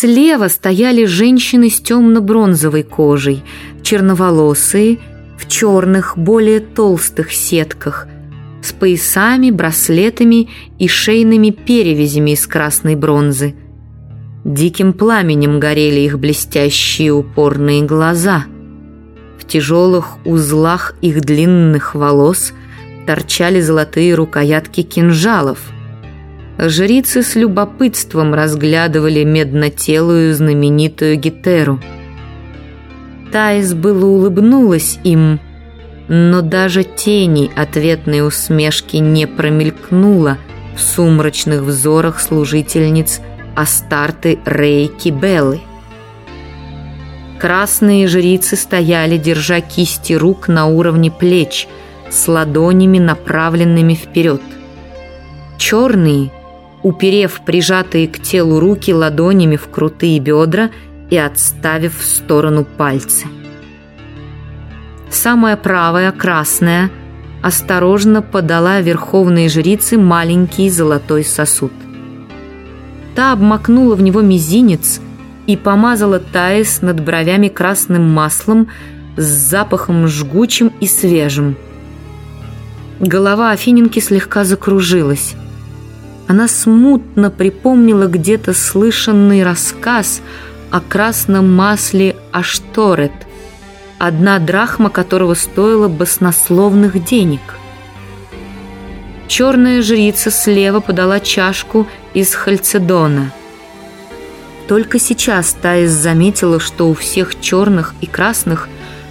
Слева стояли женщины с темно-бронзовой кожей, черноволосые, в черных, более толстых сетках, с поясами, браслетами и шейными перевязями из красной бронзы. Диким пламенем горели их блестящие упорные глаза. В тяжелых узлах их длинных волос торчали золотые рукоятки кинжалов – жрицы с любопытством разглядывали меднотелую знаменитую Гетеру. Таис было улыбнулась им, но даже тени ответной усмешки не промелькнуло в сумрачных взорах служительниц Астарты Рейки Беллы. Красные жрицы стояли, держа кисти рук на уровне плеч, с ладонями, направленными вперед. Черные – уперев прижатые к телу руки ладонями в крутые бедра и отставив в сторону пальцы. Самая правая, красная, осторожно подала верховной жрице маленький золотой сосуд. Та обмакнула в него мизинец и помазала Таис над бровями красным маслом с запахом жгучим и свежим. Голова Афиненки слегка закружилась. Она смутно припомнила где-то слышанный рассказ о красном масле Ашторет, одна драхма которого стоила баснословных денег. Черная жрица слева подала чашку из хальцедона. Только сейчас Таис заметила, что у всех черных и красных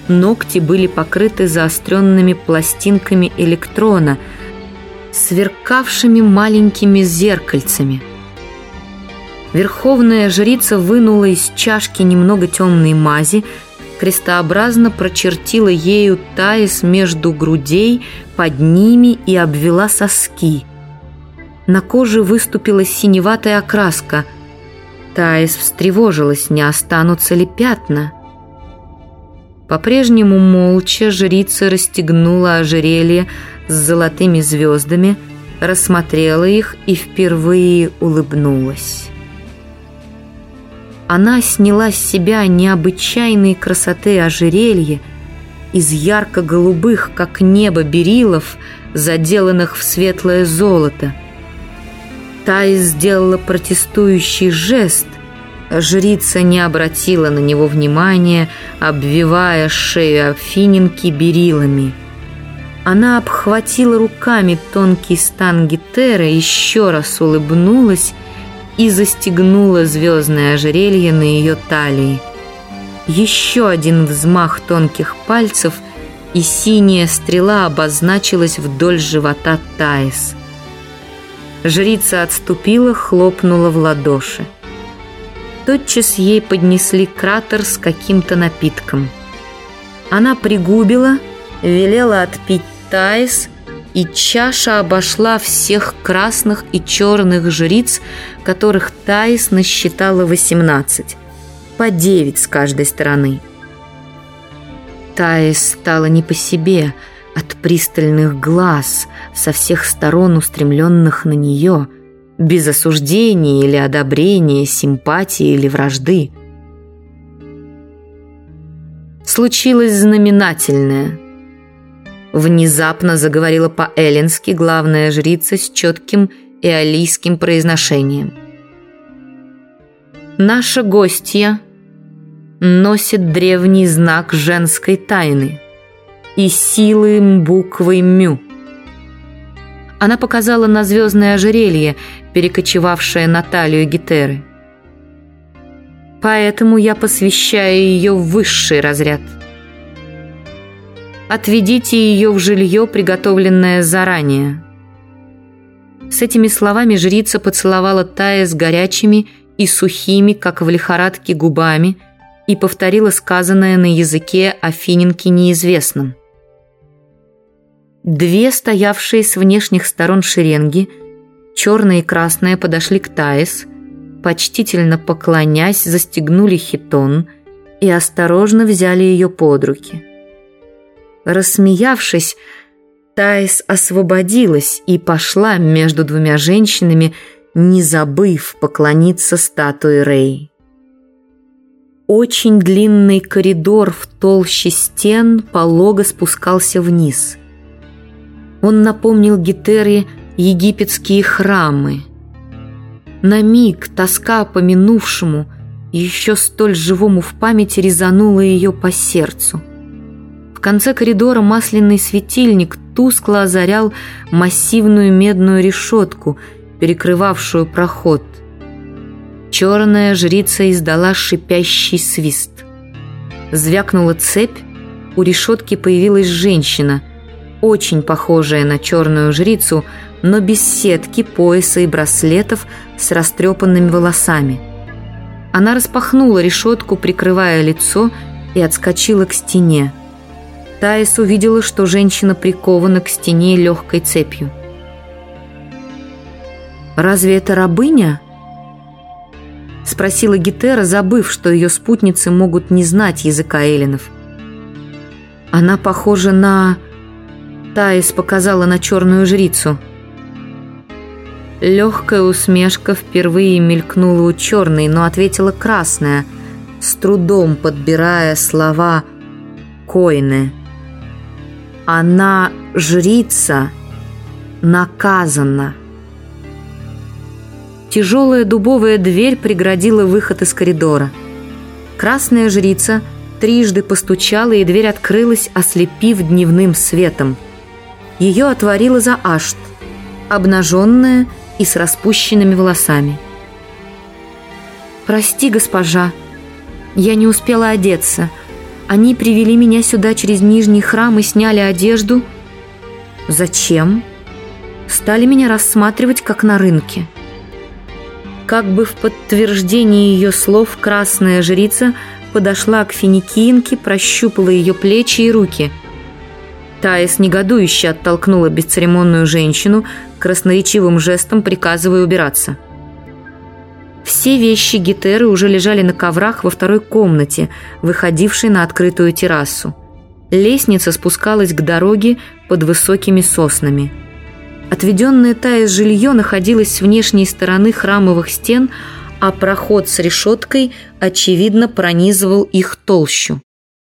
ногти были покрыты заостренными пластинками электрона – сверкавшими маленькими зеркальцами. Верховная жрица вынула из чашки немного темной мази, крестообразно прочертила ею таис между грудей, под ними и обвела соски. На коже выступила синеватая окраска. Таис встревожилась, не останутся ли пятна. По-прежнему молча жрица расстегнула ожерелье с золотыми звездами, рассмотрела их и впервые улыбнулась. Она сняла с себя необычайной красоты ожерелье из ярко-голубых, как небо, берилов, заделанных в светлое золото. Тай сделала протестующий жест, жрица не обратила на него внимания, обвивая шею Афиненки берилами – она обхватила руками тонкий стан Гетера, еще раз улыбнулась и застегнула звездное ожерелье на ее талии. Еще один взмах тонких пальцев, и синяя стрела обозначилась вдоль живота Таис. Жрица отступила, хлопнула в ладоши. Тотчас ей поднесли кратер с каким-то напитком. Она пригубила – велела отпить Таис, и чаша обошла всех красных и черных жриц, которых Таис насчитала 18, по 9 с каждой стороны. Таис стала не по себе от пристальных глаз со всех сторон устремленных на нее, без осуждения или одобрения, симпатии или вражды. Случилось знаменательное – Внезапно заговорила по-эллински главная жрица с четким иолийским произношением. «Наша гостья носит древний знак женской тайны и силы буквы «мю». Она показала на звездное ожерелье, перекочевавшее на талию Гетеры. «Поэтому я посвящаю ее в высший разряд». Отведите ее в жилье, приготовленное заранее». С этими словами жрица поцеловала Тая с горячими и сухими, как в лихорадке, губами и повторила сказанное на языке Афиненки неизвестном. Две стоявшие с внешних сторон шеренги, черная и красная, подошли к Таис, почтительно поклонясь, застегнули хитон и осторожно взяли ее под руки – Рассмеявшись, Таис освободилась и пошла между двумя женщинами, не забыв поклониться статуе Рэй. Очень длинный коридор в толще стен полого спускался вниз. Он напомнил Гетере египетские храмы. На миг тоска по минувшему, еще столь живому в памяти, резанула ее по сердцу. В конце коридора масляный светильник тускло озарял массивную медную решетку, перекрывавшую проход. Черная жрица издала шипящий свист. Звякнула цепь, у решетки появилась женщина, очень похожая на черную жрицу, но без сетки, пояса и браслетов с растрепанными волосами. Она распахнула решетку, прикрывая лицо, и отскочила к стене. Таис увидела, что женщина прикована к стене легкой цепью. «Разве это рабыня?» Спросила Гетера, забыв, что ее спутницы могут не знать языка эллинов. «Она похожа на...» Таис показала на черную жрицу. Легкая усмешка впервые мелькнула у черной, но ответила красная, с трудом подбирая слова «койны». Она, жрица, наказана. Тяжелая дубовая дверь преградила выход из коридора. Красная жрица трижды постучала, и дверь открылась, ослепив дневным светом. Ее отворила за Ашт, обнаженная и с распущенными волосами. «Прости, госпожа, я не успела одеться», они привели меня сюда через нижний храм и сняли одежду. Зачем? Стали меня рассматривать, как на рынке. Как бы в подтверждение ее слов, красная жрица подошла к финикинке, прощупала ее плечи и руки. Таис негодующе оттолкнула бесцеремонную женщину, красноречивым жестом приказывая убираться. Все вещи Гетеры уже лежали на коврах во второй комнате, выходившей на открытую террасу. Лестница спускалась к дороге под высокими соснами. Отведенное Таис жилье находилось с внешней стороны храмовых стен, а проход с решеткой, очевидно, пронизывал их толщу.